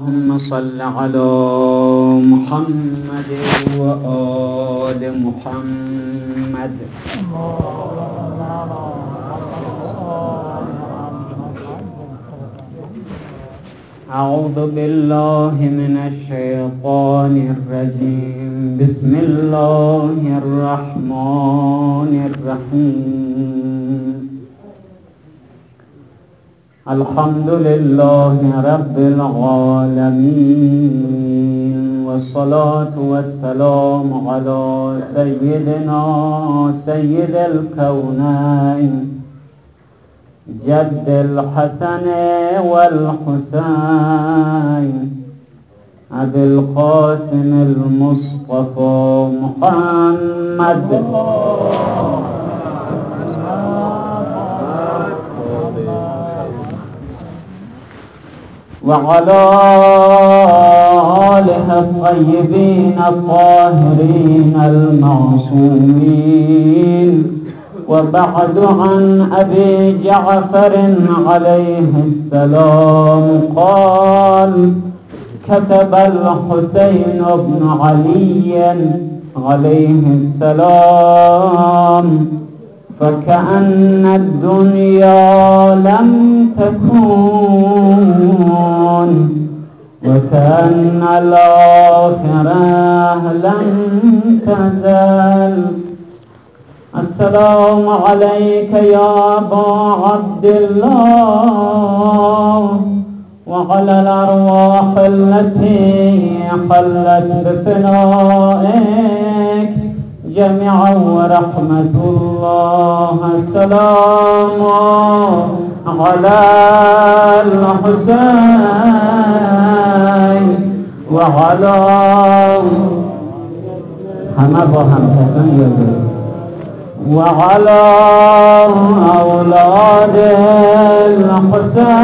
اللهم صل على محمد وآل محمد. أعوذ بالله من الشيطان الرجيم. بسم الله الرحمن الرحيم. الحمد لله رب العالمين والصلاة والسلام على سيدنا سيد الكونين جد الحسن والحسين أبي القاسم المصطفى محمد. وعلى آله الطيبين الطاهرين المعصومين. وبعد عن أبي جعفر عليه السلام قال كتب الحسين بن علي عليه السلام فكأن الدنيا لم تكون وكأن الآخرة لم تزل السلام عليك يا أبا عبد الله وعلى الأرواح التي حلت بفنائك جميعا ورحمة الله. السلام على الحسين وعلى با هم وعلى أولاد الحسين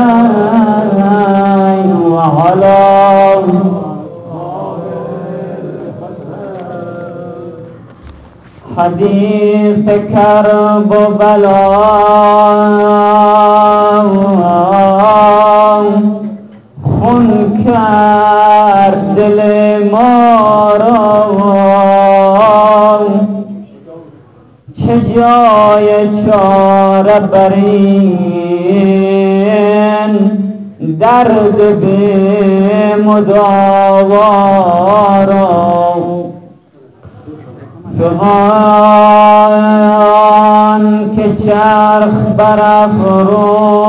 وعلى حدیث کرب و بلا. خون کرد دل ما را. چه جای چاره برین؟ درد به جهان که چرخ برافروخت.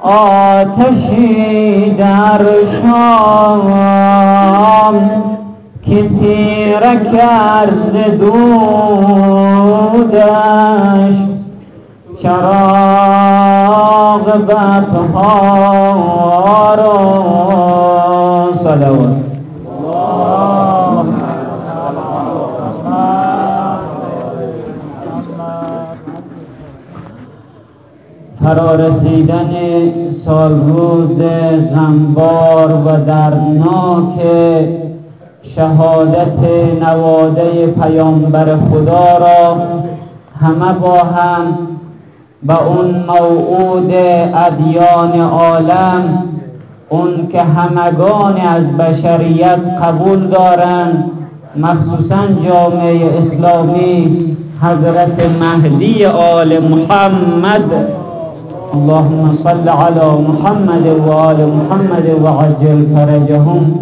آتشی در شام که تیره کرد دودش. چراغ بطها را صلوات. فرا رسیدن سال روز غمبار و دردناک شهادت نواده پیامبر خدا را همه با هم به اون موعود ادیان عالم اون که همگان از بشریت قبول دارند مخصوصا جامعه اسلامی حضرت مهدی آل محمد. اللهم صل على محمد و آل محمد و عجل فرجهم.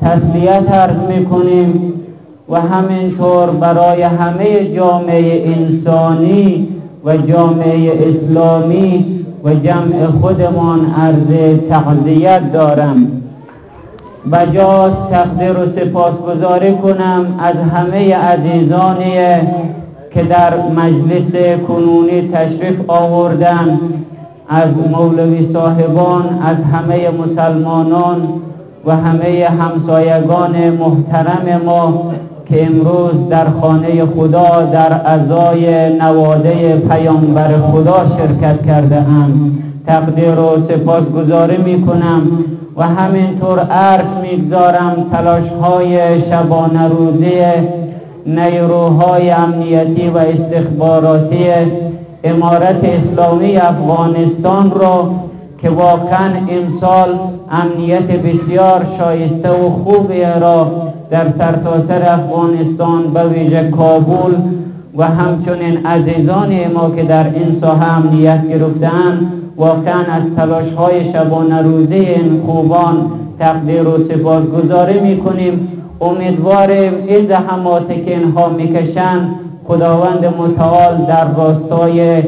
تسلیت عرض می‌کنیم و همینطور برای همه جامعه انسانی و جامعه اسلامی و جمع خودمان عرض تعذیت دارم. بجاست تقدیر و سپاسگزاری کنم از همه عزیزانی که در مجلس کنونی تشریف آوردن. از مولوی صاحبان از همه مسلمانان و همه همسایگان محترم ما که امروز در خانه خدا در ازای نواده پیامبر خدا شرکت کرده هم تقدیر و سپاس گذاری می کنم و همینطور عرض می‌گذارم تلاش های شبانه روزی نیروهای امنیتی و استخباراتی امارت اسلامی افغانستان را که واقعا امسال امنیت بسیار شایسته و خوبی را در سرتاسر افغانستان به ویژه کابل و همچنین عزیزان ما که در این ساحه امنیت گرفتند واقعا از تلاش های شبانه روزه این خوبان تقدیر و سپاسگزاری می‌کنیم. امیدواریم این زحماتی که اینها می‌کشند خداوند متعال در راستای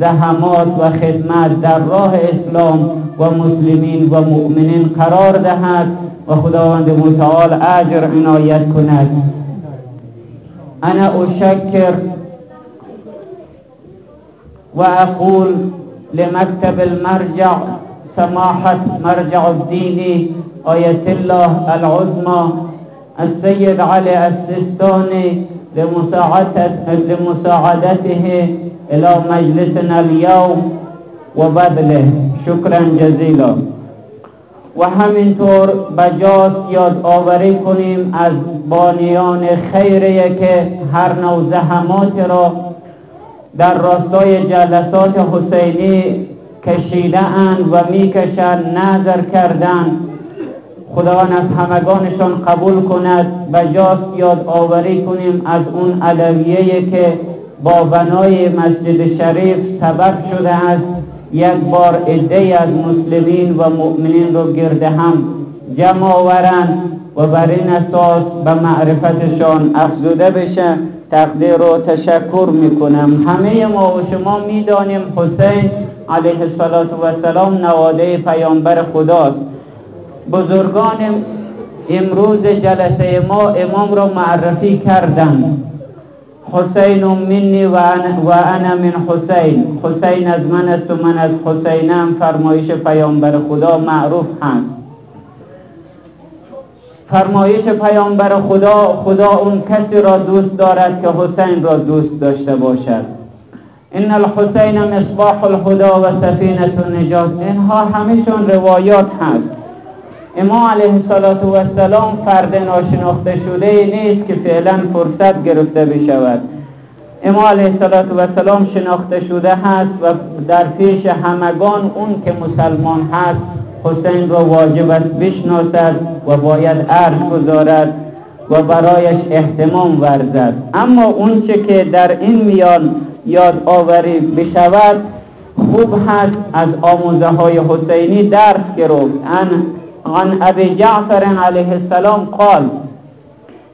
زحمات و خدمت در راه اسلام و مسلمین و مؤمنین قرار دهد و خداوند متعال اجر عنایت کند. انا اشکر و اقول لمكتب المرجع سماحة مرجع الدين آية الله العظمى السيد علي السستاني لمساعدته إلى مجلسنا اليوم وبذله شكرا جزيلا و همینطور بجاست یاد آوری کنیم از بانیان خیریه که هر نوع زحمات را در راستای جلسات حسینی کشیده اند و می‌کشند نظر کردند. خداوند از همگانشان قبول کند و جاست یاد آوری کنیم از اون علویه که با بنای مسجد شریف سبب شده است. یک بار عده از مسلمین و مؤمنین رو گرد هم جمع آورند و بر این اساس به معرفتشان افزوده بشه. تقدیر و تشکر می‌کنم. همه ما و شما می‌دانیم حسین علیه السلام نواده پیامبر خداست. بزرگان امروز جلسه ما امام را معرفی کردند حسین منی و انا من حسین. حسین از من است و من از حسینم فرمایش پیامبر خدا معروف هست. فرمایش پیامبر خدا خدا اون کسی را دوست دارد که حسین را دوست داشته باشد. ان الحسین مصباح الهدا و سفینه النجات. اینها همیشون روایات هست. امام علیه السلام فرد ناشناخته شده نیست که فعلا فرصت گرفته بشود. امام علیه السلام شناخته شده هست و در پیش همگان اون که مسلمان هست حسین را واجب است بشناسد و باید عرض گذارد و برایش احتمام ورزد. اما اونچه که در این میان یاد آوری بشود خوب هست از آموزه های حسینی درس گرفت. عن ابي جعفر عليه السلام قال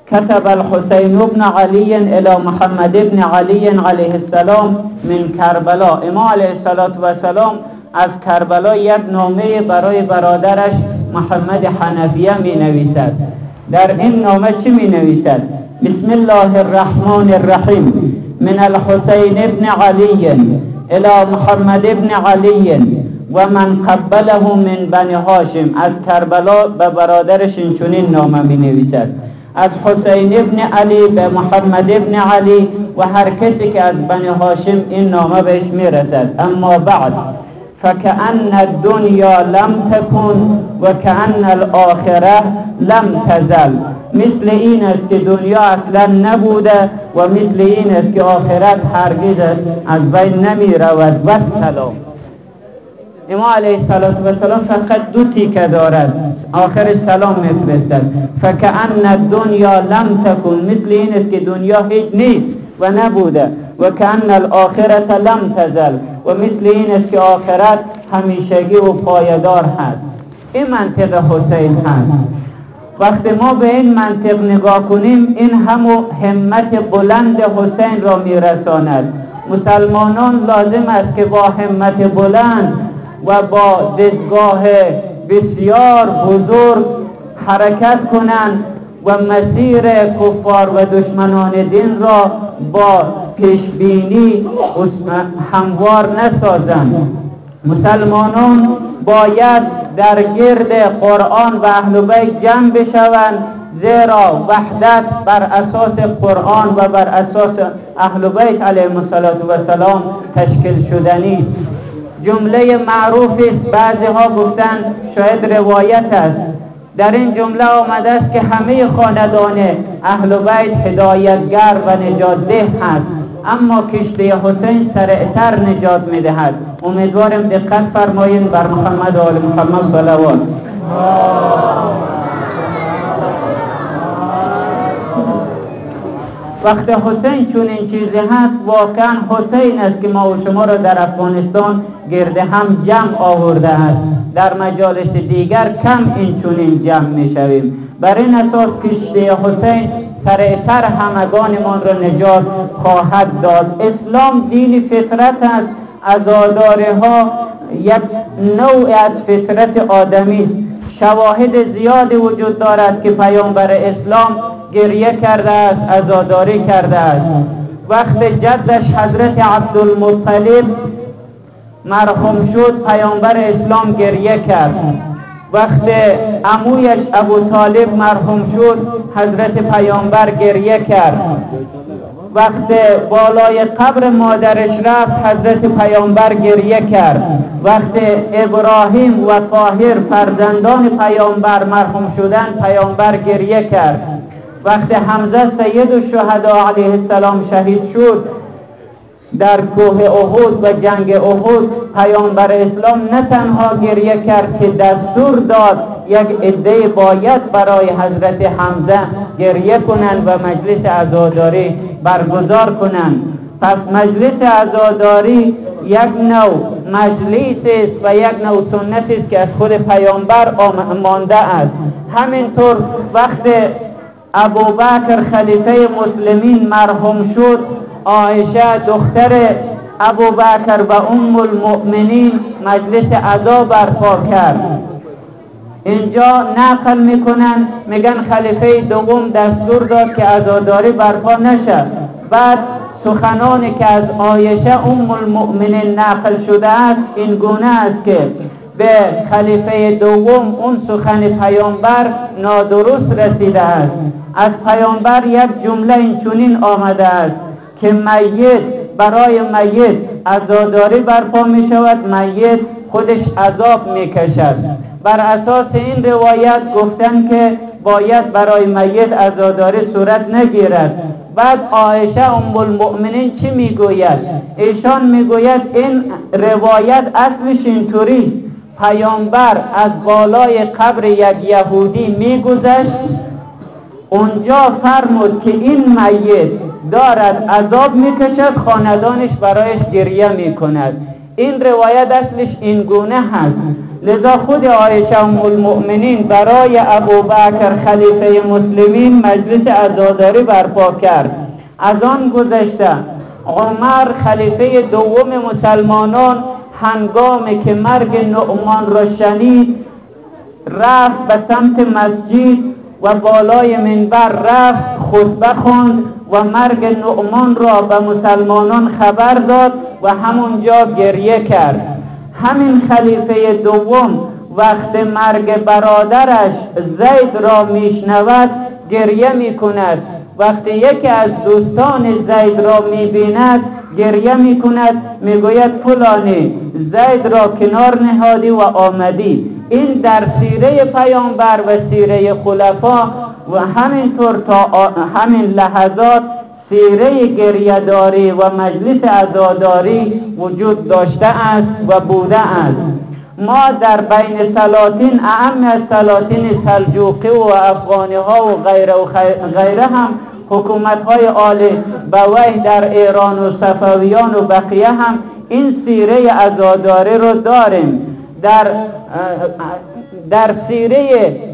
كتب الحسين بن علي الى محمد بن علي عليه السلام من کربلا امام علیه السلام از کربلا یک نامه برای برادرش محمد حنفیه می نویسد در این نامه چی می نویسد بسم الله الرحمن الرحیم. من الحسین ابن علی الى محمد ابن علی و من قبله من بنی هاشم از کربلا به برادرش این چنین نامه می نویسد از حسین ابن علی به محمد ابن علی و هر کسی که از بنی هاشم این نامه بهش می رسد اما بعد فكأن الدنيا لم تكن وكأن الآخرة لم تزل. مثل این است که دنیا اصلا نبوده و مثل این است که آخرت هرگز از بین نمی رود و سلام امام علیه السلام فقط دو تیکه دارد. آخر سلام میفرستد. فکأن الدنیا لم تکن. مثل این است که دنیا هیچ نیست و نبوده. و کأن الاخرت لم تزل. و مثل این است که آخرت همیشگی و پایدار هست. این منطق حسین هست. وقتی ما به این منطق نگاه کنیم این همو همت بلند حسین را میرساند. مسلمانان لازم است که با همت بلند و با ددگاه بسیار بزرگ حرکت کنند و مسیر کفار و دشمنان دین را با پیشبینی هموار نسازند. مسلمانان باید در گرد قرآن و اهل بیت جمع بشوند زیرا وحدت بر اساس قرآن و بر اساس اهل بیت علیهم السلام تشکیل شدنی است. جمله معروفی است بعضی ها گفتن شاید روایت است. در این جمله آمده است که همه خاندان اهل بیت هدایتگر و نجات ده هست. اما کشتی حسین سرعتر نجات می‌دهد. امیدوارم دقت فرمایید بر محمد و آل محمد صلوات. وقت حسین چون این چیزی هست واقعا حسین است که ما و شما را در افغانستان گرده هم جمع آورده است. در مجالس دیگر کم این چون این جمع می شویم. بر این اساس کشتی حسین سریعتر همگانمان را نجات خواهد داد. اسلام دین فطرت است. ازاداره ها یک نوع از فطرت آدمی شواهد زیادی وجود دارد که پیامبر اسلام گریه کرده است ازاداری کرده است وقت جدش حضرت عبدالمطلب مرحوم شد پیامبر اسلام گریه کرد. وقت امویش ابو طالب مرحوم شد حضرت پیامبر گریه کرد. وقت بالای قبر مادرش رفت حضرت پیامبر گریه کرد. وقت ابراهیم و طاهر فرزندان پیامبر مرحوم شدن پیامبر گریه کرد. وقت حمزه سید و شهدا علیه السلام شهید شد در کوه احد و جنگ احد پیامبر اسلام نه تنها گریه کرد که دستور داد یک عده باید برای حضرت حمزه گریه کنند و مجلس عزاداری برگزار کنند. پس مجلس عزاداری یک نوع مجلس است و یک نوع سنت است که از خود پیامبر مانده است. همینطور وقت ابوبکر خلیفه مسلمین مرحوم شد. آیشه دختر ابوبکر و ام المؤمنین مجلس عزا برپا کرد. اینجا نقل می‌کنن میگن خلیفه دوم دستور داد که عزاداری برپا نشد بعد سخنانی که از آیشه ام المؤمنین نقل شده است این گونه است که به خلیفه دوم اون سخن پیامبر نادرست رسیده است. از پیامبر یک جمله این چنین آمده است که میت برای میت عزاداری برپا می شود میت خودش عذاب می کشد. بر اساس این روایت گفتن که باید برای میت عزاداری صورت نگیرد. بعد عایشه ام المؤمنین چی می‌گوید ایشان می‌گوید این روایت اصلش اینطوری پیامبر از بالای قبر یک یهودی میگذشت اونجا فرمود که این میت دارد عذاب می‌کشد خاندانش برایش گریه می‌کند. این روایت اصلش این گونه هست. لذا خود عایشه ام المؤمنین برای ابوبکر خلیفه مسلمین مجلس عزاداری برپا کرد. از آن گذشته عمر خلیفه دوم مسلمانان هنگامی که مرگ نعمان را شنید رفت به سمت مسجد و بالای منبر رفت خطبه خواند و مرگ نعمان را به مسلمانان خبر داد و همونجا گریه کرد. همین خلیفه دوم وقت مرگ برادرش زید را میشنود گریه می‌کند. وقتی یکی از دوستان زید را می‌بیند گریه می‌کند می‌گوید فلانی زید را کنار نهادی و آمدی. این در سیره پیامبر و سیره خلفا و همینطور تا همین لحظات سیره گریهداری و مجلس عزاداری وجود داشته است و بوده است. ما در بین سلاطین اهم از سلاطین سلجوقی و افغانی ها و غیره و غیره هم حکومت های آل بوی در ایران و صفویان و بقیه هم این سیره عزاداری رو داریم. در در سیره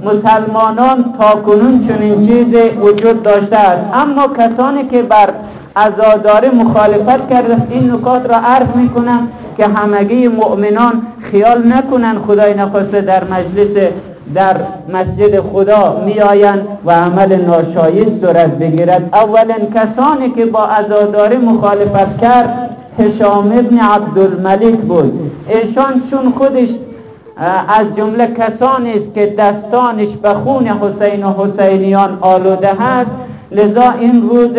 مسلمانان تا کنون چنین چیز وجود داشته است. اما کسانی که بر عزاداری مخالفت کرده این نکات را عرض می‌کنم که همگی مؤمنان خیال نکنن خدای نخواسته در مجلس در مسجد خدا میآیند و عمل ناشایست صورت بگیرد اولین کسانی که با عزاداری مخالفت کرد هشام ابن عبدالملک بود. ایشان چون خودش از جمله کسانی است که دستانش به خون حسین و حسینیان آلوده هست لذا این روز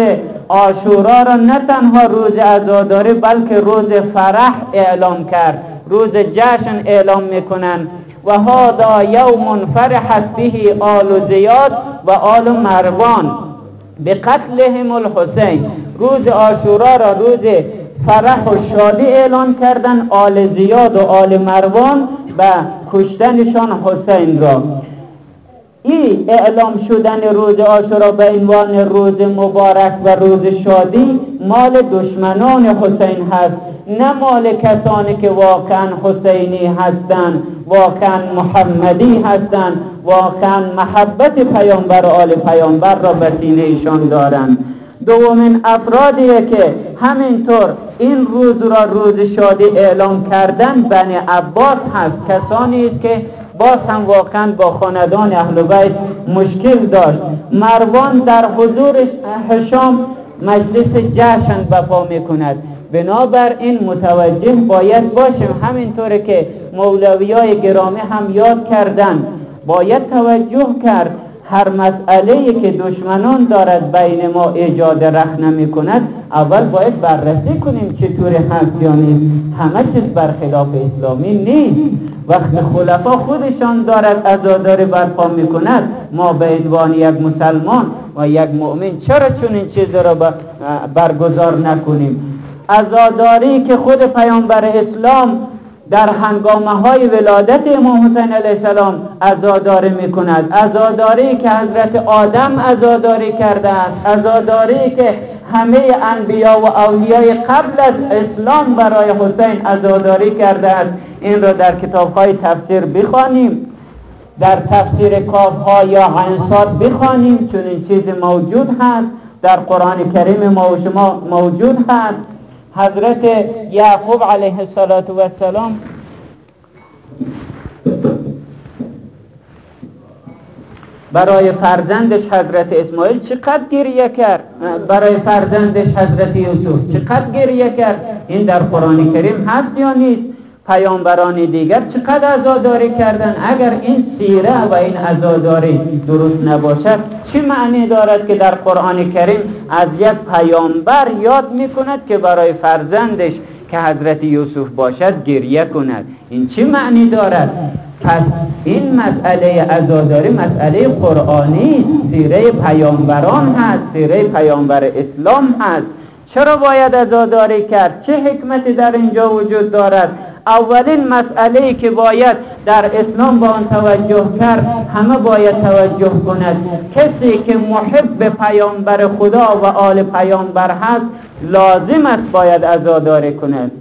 آشورا را نه تنها روز عزاداری بلکه روز فرح اعلام کرد. روز جشن اعلام می‌کنند. و هذا یوم فرحت به آل زیاد و آل مروان. به قتلهم الحسین. روز آشورا را روز فرح و شادی اعلان کردن آل زیاد و آل مروان و کشتنشان حسین را. این اعلام شدن روز آشورا به عنوان روز مبارک و روز شادی مال دشمنان حسین هست نه مال کسانی که واقعا حسینی هستند واقعا محمدی هستند واقعا محبت پیامبر و آل پیامبر را به سینه ایشان دارند. دومین افرادیه که همینطور این روز را روز شادی اعلام کردن بنی عباس هست. کسانی است که باز هم واقعا با خاندان اهل بیت مشکل داشت. مروان در حضور حشام مجلس جشن بپا بنابر این متوجه باید باشیم همینطور که مولوی های گرامی هم یاد کردن باید توجه کرد هر مسئله که دشمنان دارد بین ما ایجاد رخنه کند اول باید بررسی کنیم چطور هست یا همه چیز برخلاف اسلامی نیست. وقت خلفا خودشان دارد ازاداری برپا کند ما به عنوان یک مسلمان و یک مؤمن چرا چون این چیز را برگزار نکنیم؟ ازاداری که خود پیامبر اسلام در هنگامه های ولادت امام حسین علیه السلام ازاداری می کند ازاداری که حضرت آدم ازاداری کرده است. ازاداری که همه انبیا و اولیای قبل از اسلام برای حسین ازاداری کرده است. این را در کتاب های تفسیر بخوانیم. در تفسیر کاف ها یا عنصاد بخوانیم. چون این چیز موجود هست. در قرآن کریم ما و شما موجود هست. حضرت یعقوب علیه السلام برای فرزندش حضرت اسماعیل چقدر گریه کرد؟ برای فرزندش حضرت یوسف چقدر گریه کرد؟ این در قرآن کریم هست یا نیست؟ پیامبران دیگر چقدر عزاداری کردن؟ اگر این سیره و این عزاداری درست نباشد چه معنی دارد که در قرآن کریم از یک پیامبر یاد می‌کند که برای فرزندش که حضرت یوسف باشد گریه کند؟ این چه معنی دارد؟ پس این مسئله عزاداری مسئله قرآنی سیره پیامبران هست سیره پیامبر اسلام هست. چرا باید عزاداری کرد؟ چه حکمتی در اینجا وجود دارد؟ اولین مسئله که باید در اسلام با آن توجه کرد همه باید توجه کند. کسی که محب پیامبر خدا و آل پیامبر هست لازم است باید عزاداری کند.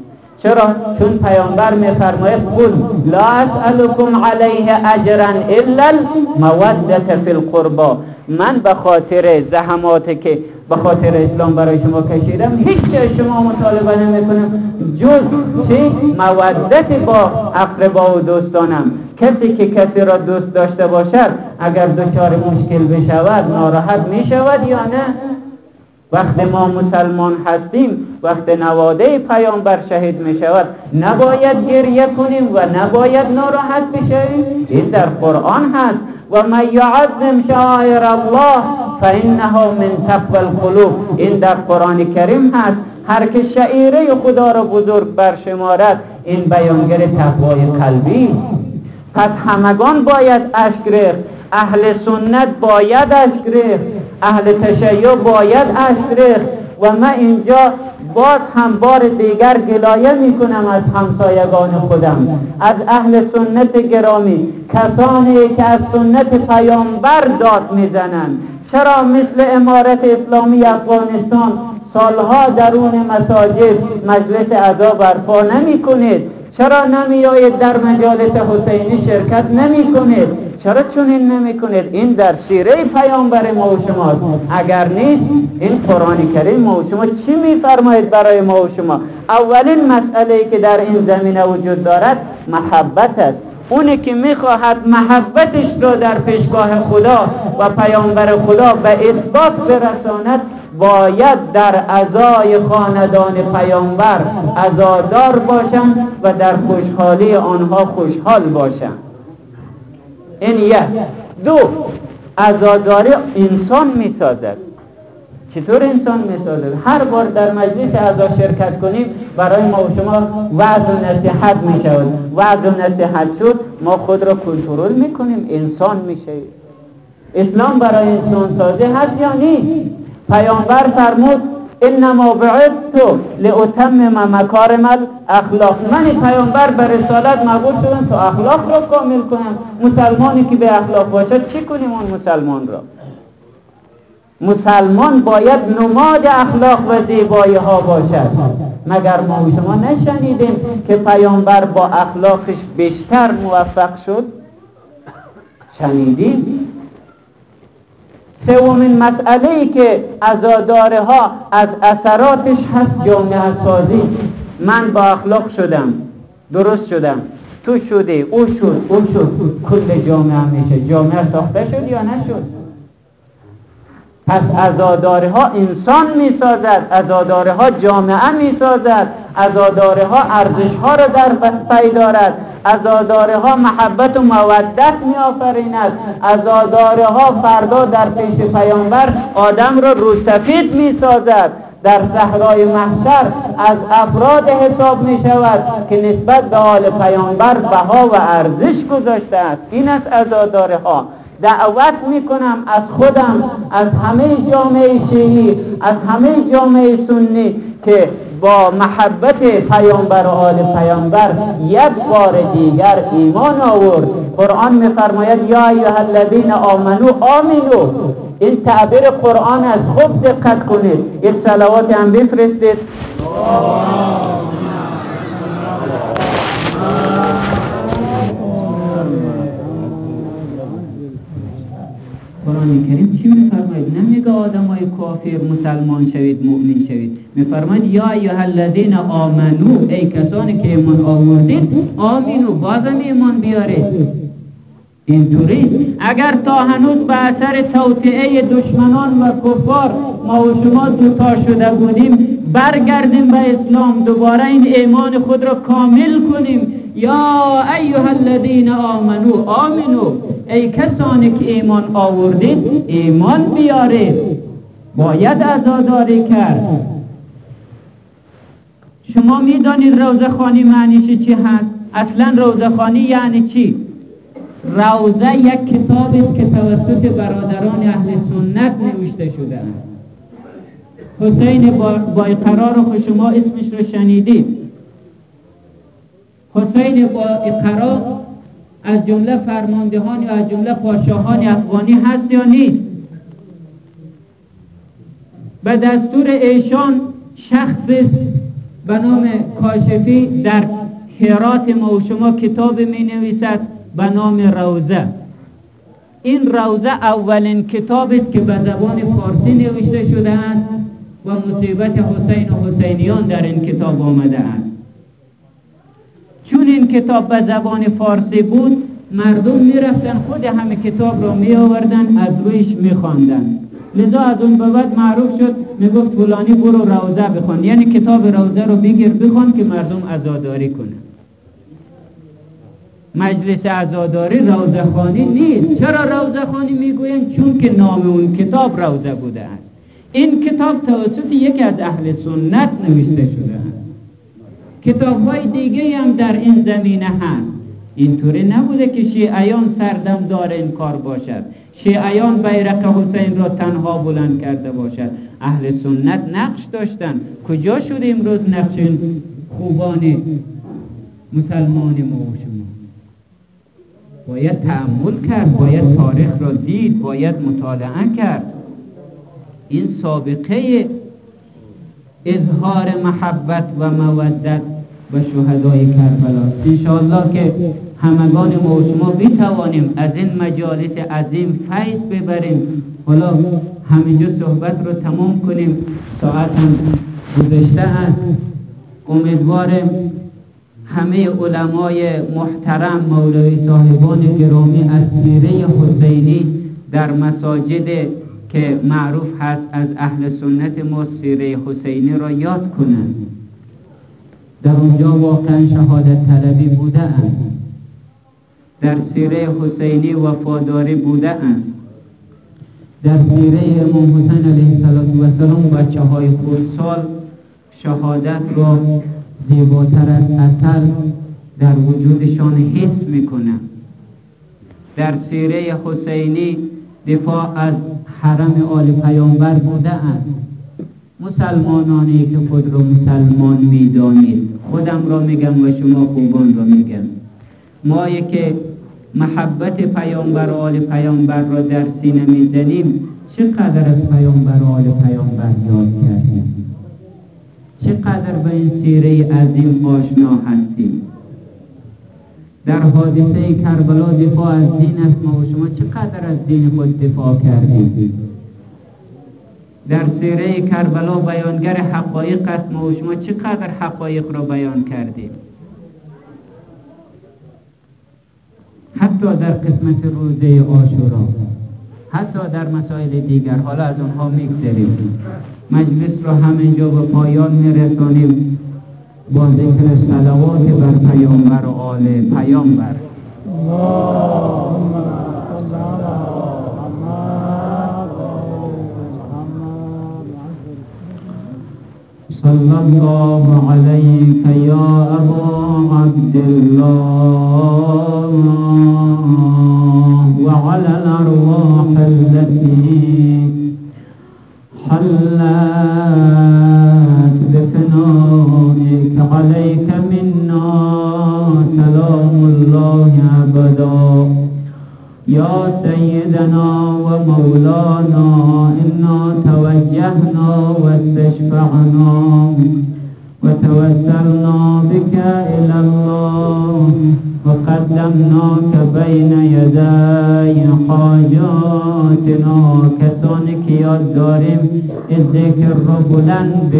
چرا؟ چون پیامبر میفرماید قل لا اسألكم علیه اجرا الا المودت فی القربا من به خاطر زحماتی که به خاطر اسلام برای شما کشیدم هیچ شما مطالبه نمی‌کنم. جز چه مودت با اقربا و دوستانم. کسی که کسی را دوست داشته باشد اگر دچار مشکل بشود ناراحت می‌شود یا نه؟ وقت ما مسلمان هستیم وقت نواده پیامبر شهید می شود نباید گریه کنیم و نباید ناراحت بشویم. این در قرآن هست. و من شعائر الله فانه من تقوى القلوب این در قرآن کریم هست. هر که شعیره خدا را بزرگ برشمارد این بیانگر تقوای قلبی. پس همگان باید اشک اهل سنت باید اشک اهل تشیع باید اشک و من اینجا باز هم بار دیگر گلایه می کنم از همسایگان خودم. از اهل سنت گرامی کسانی که از سنت پیامبر داد می‌زنند. چرا مثل امارت اسلامی افغانستان سالها درون مساجد مجلس ادا برپا نمی کنید چرا نمی آید در مجالس حسینی شرکت نمی کنید چرا چنین نمی کنید این در سیره پیامبر ما و شما اگر نیست این قرآن کریم ما و شما چی میفرمایید برای ما و شما؟ اولین مسئله که در این زمینه وجود دارد محبت است. اونی که می‌خواهد محبتش را در پیشگاه خدا و پیامبر خدا به اثبات برساند باید در ازای خاندان پیامبر ازادار باشند و در خوشحالی آنها خوشحال باشند این یک. دو ازاداری انسان می‌سازد. چطور انسان می‌سازد هر بار در مجلس ازا شرکت کنیم برای ما و شما وعظ و نصیحت می‌شود. وعظ و نصیحت شد ما خود را کنترل می‌کنیم. انسان میشه. اسلام برای انسان سازی هست یا نیست؟ پیامبر فرمود انما بعثت لاتمم مکارم الاخلاق من پیامبر به رسالت مقبول شدم تا اخلاق را کامل کنم. مسلمانی که به اخلاق باشد چی کنیم اون مسلمان را؟ مسلمان باید نماد اخلاق و زیبایی ها باشد. مگر ما شما نشنیدیم که پیامبر با اخلاقش بیشتر موفق شد؟ شنیدیم. سومین مسئله ای که ازاداره ها از اثراتش هست جامعه سازی. من با اخلاق شدم. درست شدم. تو شده او شد او شد. کل جامعه میشه. جامعه ساخته شد یا نشد؟ پس ازاداره ها انسان می سازد ازاداره ها جامعه می سازد ازاداره ها ارزش ها را در پی دارد. ازاداره ها محبت و مودت می آفریند ازاداره ها فردا در پیش پیامبر آدم را روسفید می سازد در صحرای محشر از افراد حساب می شود که نسبت به حال پیامبر بها و ارزش گذاشته است. این است ازاداره ها دعوت می‌کنم از خودم از همه جامعه شیعی از همه جامعه سنی که با محبت پیامبر و آل پیامبر یک بار دیگر ایمان آورد. قرآن میفرماید یا ایها الذین آمنو آمنو این تعبیر قرآن از خوب دقت کنید. یک صلوات هم بفرستید. قرآن کریم چی میفرماید؟ نمیگه آدم های کافر مسلمان شوید مؤمن شوید. میفرماید یا ایها الذین آمنو ای کسانی که ایمان آوردید آمینو بازم ایمان بیارید. اینطوری؟ اگر تا هنوز به اثر توطعه دشمنان و کفار ما و شما دوتا شده بودیم برگردیم به اسلام دوباره این ایمان خود را کامل کنیم. یا ایها الذین آمنو آمنو ای کسانی که ایمان آوردید ایمان بیارید باید عزاداری کرد. شما می‌دانید روزه خانی معنیش چی هست؟ اصلا روزه خانی یعنی چی؟ روزه یک کتاب است که توسط برادران اهل سنت نوشته شده است. حسین با قرار خود شما اسمش رو شنیدید. حسین با اقرا از جمله فرماندهان یا از جمله پادشاهان افغانی هست یا نیست؟ به دستور ایشان شخص به نام کاشفی در هرات ما و شما کتاب می نویسد به نام روزه این روزه اولین کتاب است که به زبان فارسی نوشته شده است و مصیبت حسین و حسینیان در این کتاب آمده است. کتاب به زبان فارسی بود مردم می‌رفتن خود همه کتاب را می آوردن از رویش می خواندن لذا از اون بعد معروف شد می‌گفت فلانی برو روزه بخوان. یعنی کتاب روزه رو بگیر بخوان که مردم عزاداری کنه مجلس عزاداری روزه خانی نیست. چرا روزه خانی می‌گوین چون که نام اون کتاب روزه بوده است. این کتاب توسط یکی از اهل سنت نوشته شده است. کتاب های دیگه هم در این زمینه هست. اینطوری نبوده که شیعیان سردم داره این کار باشد. شیعیان بیرق حسین را تنها بلند کرده باشد. اهل سنت نقش داشتن. کجا شده امروز نقش خوبان مسلمان ما شما باید تعمل کرد باید تاریخ را دید باید مطالعه کرد. این سابقه اظهار محبت و مودت و شهدای کربلا. انشاءالله که همگان ما شما بتوانیم از این مجالس عظیم فیض ببریم. حالا همینجا صحبت رو تمام کنیم. ساعت هم گذشته است. امیدوارم همه علمای محترم مولوی صاحبان گرامی از سیره حسینی در مساجد که معروف هست از اهل سنت ما سیره حسینی را یاد کنند در اونجا واقعا شهادت طلبی بوده است. در سیره حسینی وفاداری بوده است. در سیره امام حسین علیه السلام بچه های سال شهادت را زیباتر از اثر در وجودشان حس می‌کنند. در سیره حسینی دفاع از حرم آل پیامبر بوده است مسلمانانی که خود رو مسلمان می‌دانید خودم را میگم و شما خوبان را میگم. ما که محبت پیامبر آل پیامبر را در سینه می‌زنیم چقدر از پیامبر آل پیامبر یاد کردیم؟ چقدر به این سیره عظیم آشنا هستیم؟ در حادثه کربلا دفاع از دین است ما و شما چقدر از دین خود دفاع کردیم؟ در سیره کربلا بیانگر حقایق است ما و شما چقدر حقایق را بیان کردیم؟ حتی در قسمت روزه آشورا حتی در مسائل دیگر حالا از آنها میگذریم. مجلس را همینجا به پایان میرسانیم. با ذکر صلوات بر پیامبر و آل پیامبر. صلى الله عليك يا أبا عبد الله وعلى الأرواح التي حلت سيدنا ومولانا إنا توجهنا واستشفعنا وتوسلنا بك إلى الله وقدمناك بين يدي حاجاتنا که یاد داریم ذکر رو بلند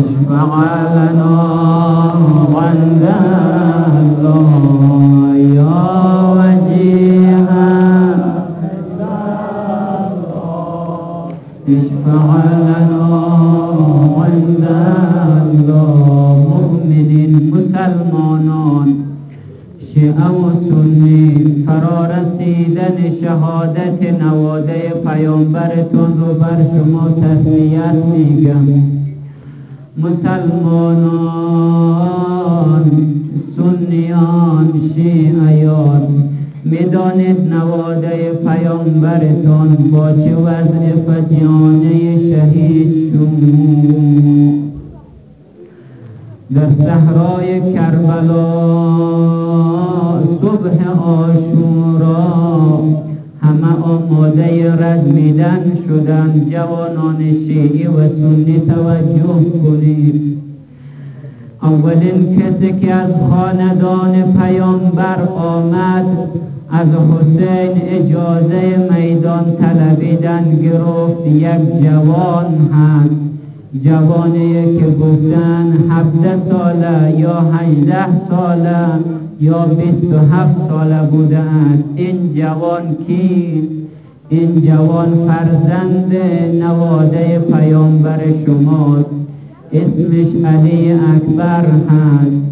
لنا عند الله يا وجيها لنا عند الله مؤمنین مسلمانان شیعه و سنی فرا رسیدن شهادت نواده پیامبرتون رو بر شما تسلیت میگم مسلمانان سنیان شیعیان می‌دانید نواده پیامبرتان با چه وضع فجیانه شهید شما در صحرای کربلا صبح آشورا همه آماده رد میدن شدن جوانان شیعی و سنی توجه اولین کسی که از خاندان پیامبر آمد از حسین اجازه میدان طلبیدن گرفت. یک جوان هست جوانی که گفتن هفته ساله یا هجده ساله یا بیست و هفت ساله بوده است این جوان کی این جوان فرزند نواده پیامبر شماست. اسمش علی اکبر هست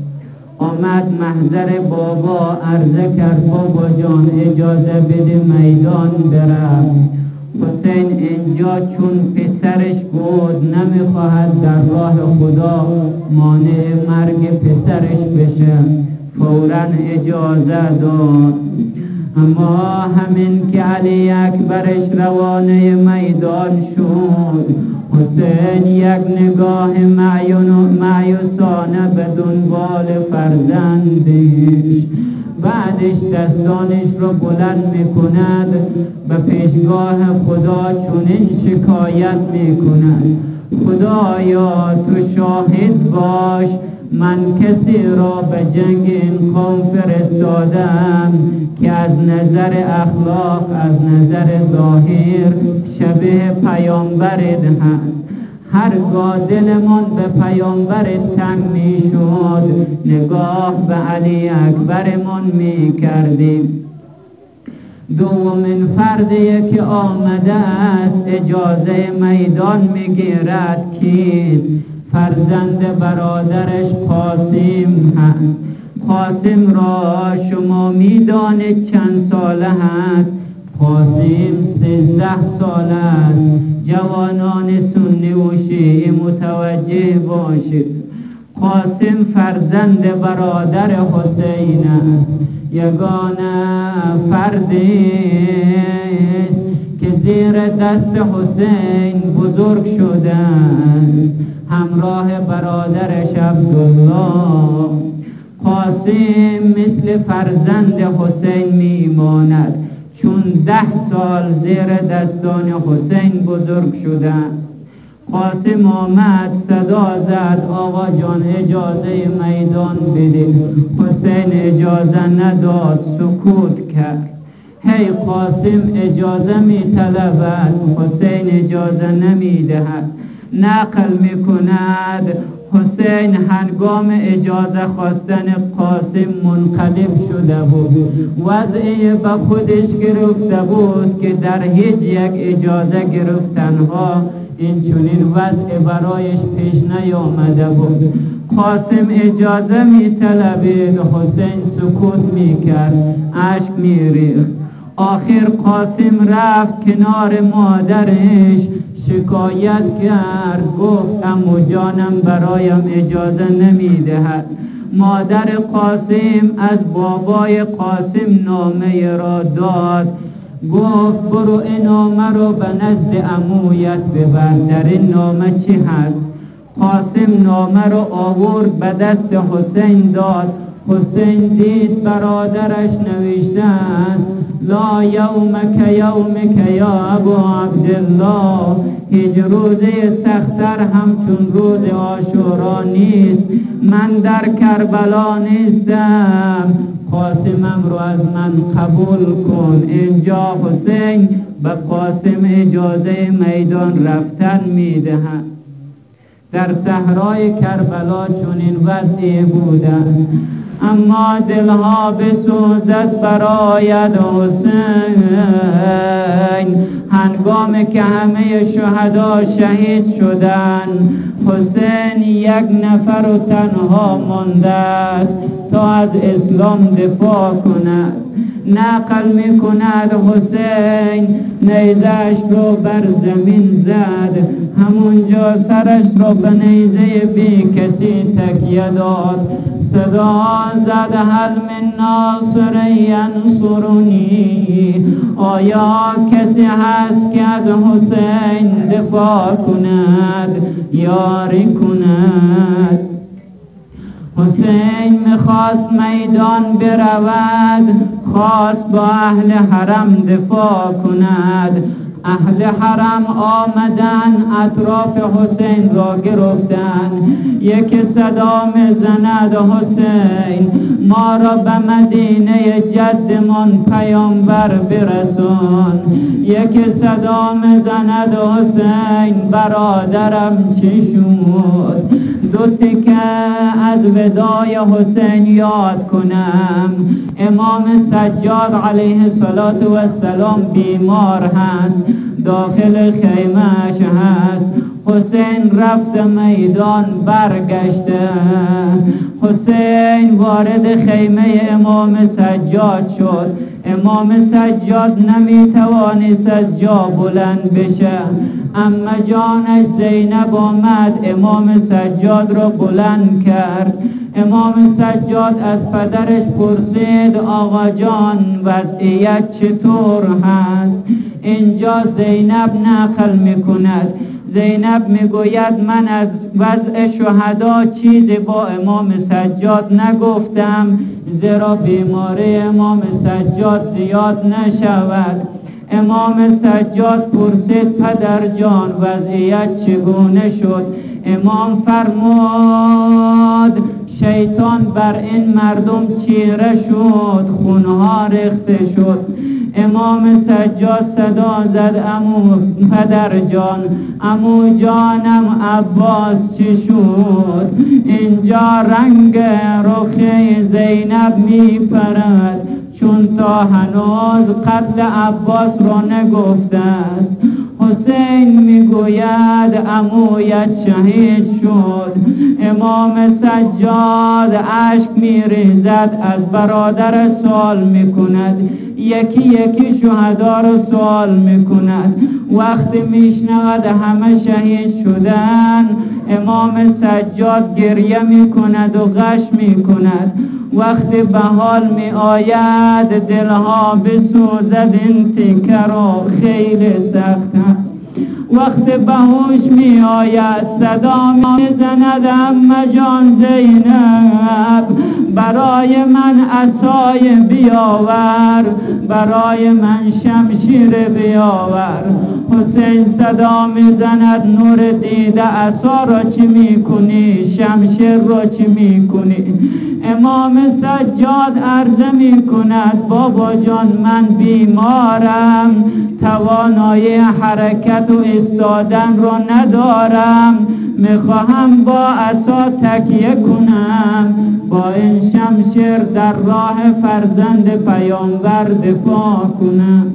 آمد محضر بابا عرضه کرد بابا جان اجازه بده میدان برم. حسین اینجا چون پسرش بود نمی‌خواهد در راه خدا مانع مرگ پسرش بشه فورا اجازه داد. اما همین که علی اکبرش روانه میدان شد. حسین یک نگاه معیوسانه به دنبال فرزندش. بعدش دستانش رو بلند می‌کند به پیشگاه خدا چونین شکایت می‌کند. خدایا تو شاهد باش من کسی را به جنگ این قوم فرستادم که از نظر اخلاق از نظر ظاهر شبه پیامبرت هست. هرگاه دلمان به پیامبر تنگ می شد. نگاه به علی اکبرمان می کردیم. دومین فردی که آمده است. اجازه میدان می‌گیرد کیست فرزند برادرش قاسم هست. قاسم را شما می‌دانید چند ساله هست قاسم سیزده ساله است. جوانان سنی و شیعی متوجه باشید. قاسم فرزند برادر حسین است. یگانه فردی که زیر دست حسین بزرگ شدن همراه برادرش عبدالله. قاسم مثل فرزند حسین میماند. چون ده سال زیر دستان حسین بزرگ شدن قاسم آمد صدا زد آقا جان اجازه میدان بده حسین اجازه نداد سکوت کرد. هی قاسم اجازه می طلبد حسین اجازه نمی دهد نقل می کند حسین هنگام اجازه خواستن قاسم منقلب شده بود. وضعی به خودش گرفته بود که در هیچ یک اجازه گرفتنها این چونین وضع برایش پیش نیامده بود. قاسم اجازه می طلبید حسین سکوت می کرد عشق می ریخت آخر قاسم رفت کنار مادرش. شکایت کرد گفت امو جانم برایم اجازه نمی دهد مادر قاسم از بابای قاسم نامه را داد. گفت برو این نامه رو به نزد امویت ببر. در این نامه چی هست؟ قاسم نامه رو آورد به دست حسین داد. حسین دید برادرش نوشتن لا یومک یومک یا ابو عبدالله. هیچ روزه سختر همچون روز آشورا نیست. من در کربلا نیستم. قاسمم رو از من قبول کن. اینجا حسین به قاسم اجازه میدان رفتن می‌دهند در صحرای کربلا چنین وضعی بودن. اما دلها بسوزد برایت حسین هنگام که همه شهدا شهید شدن حسین یک نفر و تنها مانده تا از اسلام دفاع کند. نقل می کند حسین نیزش رو بر زمین زد. همونجا سرش رو به نیزه بی کسی تکیه داد. صدا زد هل من ناصر ینصرونی. آیا کسی هست که از حسین دفاع کند یاری کند؟ حسین می‌خواست میدان برود خواست با اهل حرم دفاع کند. اهل حرم آمدن اطراف حسین را گرفتن. یک صدا می‌زند حسین ما را به مدینه جدمان پیامبر برسون یک صدا می‌زند حسین برادرم چی شد؟ دو تکه از ودای حسین یاد کنم. امام سجاد علیه السلام بیمار هست. داخل خیمهش هست. حسین رفت میدان برگشته. حسین وارد خیمه امام سجاد شد. امام سجاد نمی توانست از جا بلند بشه. اما جانش زینب آمد. امام سجاد را بلند کرد. امام سجاد از پدرش پرسید آقا جان وضعیت چطور هست؟ اینجا زینب نقل می‌کند. زینب می‌گوید من از وضع شهدا چیزی با امام سجاد نگفتم زیرا بیماری امام سجاد زیاد نشود. امام سجاد پرسید پدر جان وضعیت چگونه شد؟ امام فرمود شیطان بر این مردم چیره شد خونها ریخته شد. امام سجاد صدا زد امو پدر جان امو جانم عباس چی شد؟ اینجا رنگ رخ زینب می پرد چون تا هنوز قتل عباس را نگفته است حسین می‌گوید امویت شهید شد. امام سجاد عشق میریزد از برادر سال می‌کند. یکی یکی شهدا رو سوال می‌کند. وقتی میشنود همه شهید شدن امام سجاد گریه می‌کند و غش می‌کند. وقتی به حال می آید دلها بسوزد این تیکر و خیلی سخت وقت بهوش می آید صدا می زند اما جان زینب برای من اصای بیاور برای من شمشیر بیاور. حسین صدا می‌زند نور دیده اصا را چی می‌کنی؟ شمشیر را چی می‌کنی؟ امام سجاد عرض می کند بابا جان من بیمارم. توانایی حرکت و استادن را ندارم. می‌خواهم با عصا تکیه کنم. با این شمشیر در راه فرزند پیامبر دفاع کنم.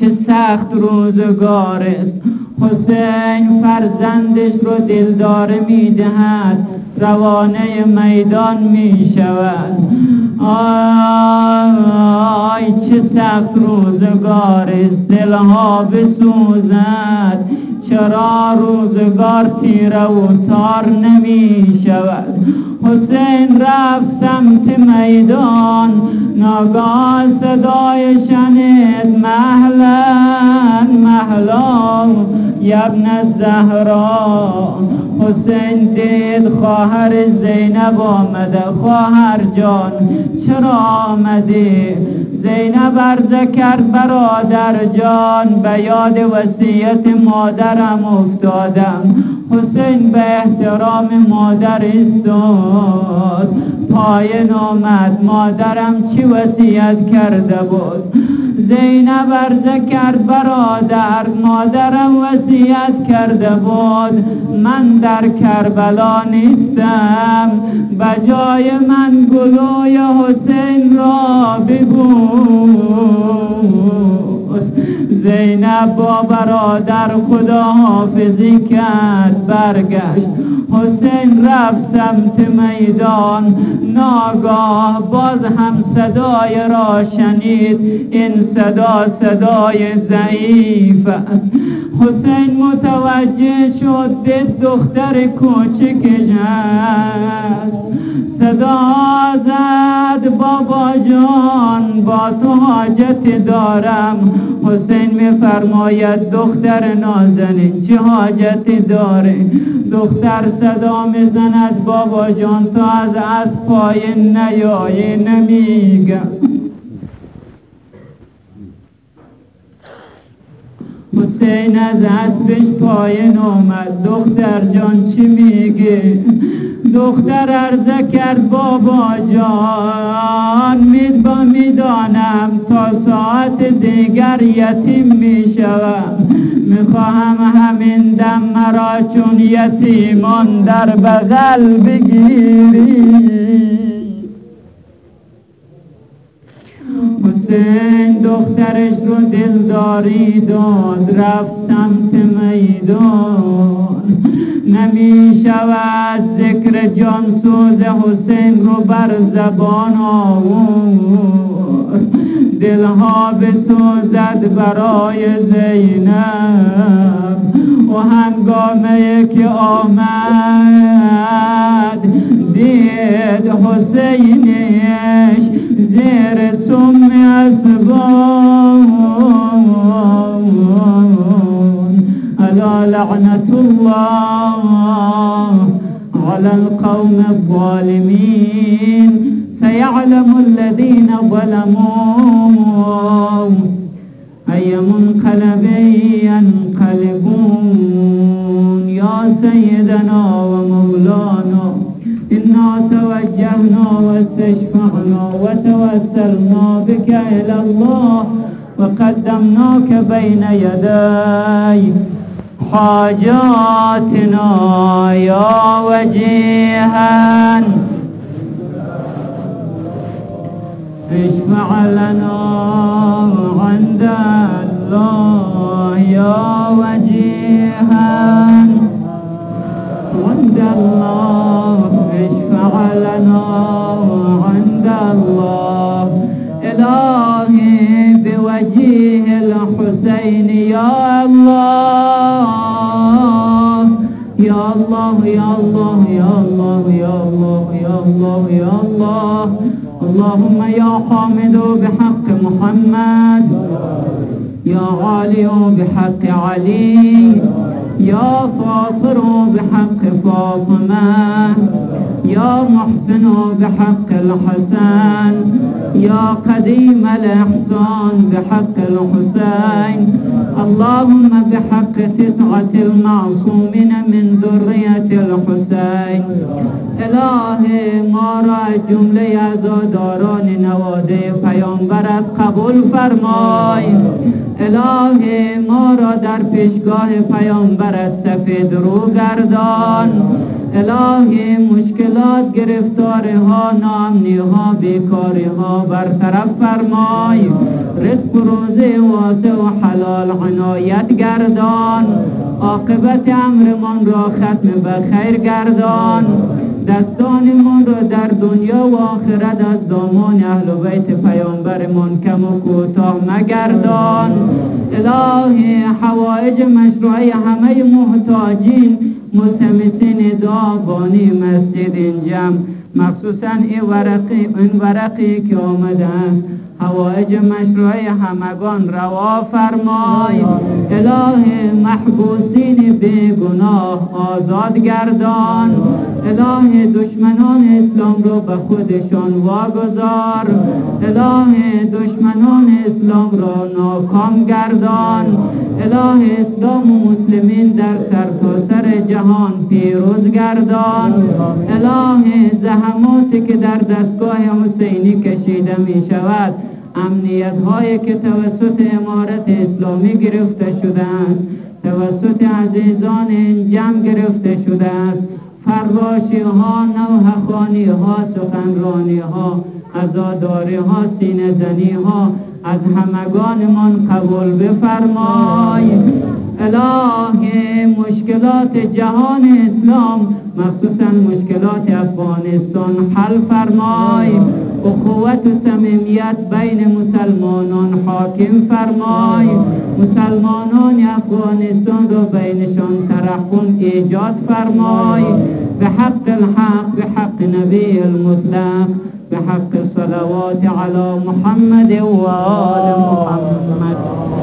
چه سخت روزگار است. حسین فرزندش رو دلداره می‌دهد. روانه میدان می شود آی چه سخت روزگار است. دلها بسوزد. چرا روزگار تیره و تار نمی شود؟ حسین رفت سمت میدان ناگاه صدای شنید محلن محلا یبن زهرا حسین دید خواهر زینب آمده خواهر جان چرا آمدی؟ زینب عرض کرد برادر جان به یاد وصیت مادرم افتادم. حسین به احترام مادر استاد پایین آمد مادرم چی وصیت کرده بود؟ زینب عرض کرد برادر مادرم وصیت کرده بود. من در کربلا نیستم بجای من گلوی حسین را بگو. زینب با برادر خدا حافظی کرد برگشت. حسین رفت سمت میدان ناگاه باز هم صدای را شنید. این صدا صدای ضعیف حسین متوجه شد دید دختر کوچکش است صدا زد بابا جان با تو حاجت دارم. حسین میفرماید دختر نازنین چه حاجتی داره؟ دختر صدا می‌زند بابا جان تو از از پایین نیایی نمیگم حسین از اسبش پایین اومد دختر جان چی میگه؟ دختر عرضه کرد بابا جان مید با می‌دانم تا ساعت دیگر یتیم می‌شوم. می‌خواهم همین دم مرا چون یتیمان در بغل بگیری. حسین دخترش رو دلداری داد رفت سمت میدان. نمی شود ذکر جانسوز حسین رو بر زبان آورد دلها بسوزد برای زینب. و هنگامه که آمد دید حسینش زیر سم اسبان. الا لعنت الله. القوم الظالمين سيعلم الذين ظلموا أي منقلب ينقلبون يا سيدنا ومولانا إنا توجهنا واستشفعنا وتوسلنا بك إلى الله وقدمناك بين يدي حاجاتنا يا وجيها. اشفع لنا عند الله يا وجيها. عند الله اشفع لنا عند الله. إلهي بوجيه الحسين يا الله. يا الله يا الله يا الله يا الله يا الله يا الله. اللهم يا حامد بحق محمد. يا غالي بحق علي. يا فاطر بحق فاطمة. يا محسن بحق الحسن. يا قديم الإحسان بحق الحسين. اللهم بحق تسعة المعصومين من ذرية الحسين. الهی ما را جملة عزاداران نواده پیامبرت قبول فرمای. الهی ما را در پیشگاه پیامبرت سفید رو گردان. الهی مشکلات گرفتاری ها نامنی ها بیکاری ها برطرف فرمای. رزق روزی واسع و حلال عنایت گردان. عاقبت امرمان را ختم به خیر گردان. دستانمان را در دنیا و آخرت از دامان اهل بیت پیامبرمان کم و کوتاه مگردان. الهی حوائج مشروعی همه محتاجین. ملتمسین دعا بانی مسجد جمع مخصوصا این ورقی, این ورقی که آمده حوائج مشروع همگان روا فرمای. اله محبوسین گناه. آزاد گردان اله دشمنان اسلام رو به خودشان واگذار. اله دشمنان اسلام را ناکام گردان. اله اسلام و مسلمین در سرتاسر جهان پیروز گردان. اله زحماتی که در دستگاه حسینی کشیده می شود امنیت هایی که توسط امارت اسلامی گرفته شده است توسط عزیزان این جمع گرفته شده است فراشی ها نوحخانی ها سخنرانی ها ازاداری ها سینه زنی ها از همگانمان قبول بفرمای. الهی مشکلات جهان اسلام مخصوصا مشکلات افغانستان حل فرمای. اخوت و سمیمیت بین مسلمانان حاکم فرمای. مسلمانان افغانستان را بینشان ترحم ایجاد فرمای. به حق الحق به حق نبی المطلق بحق الصلوات على محمد وآل محمد.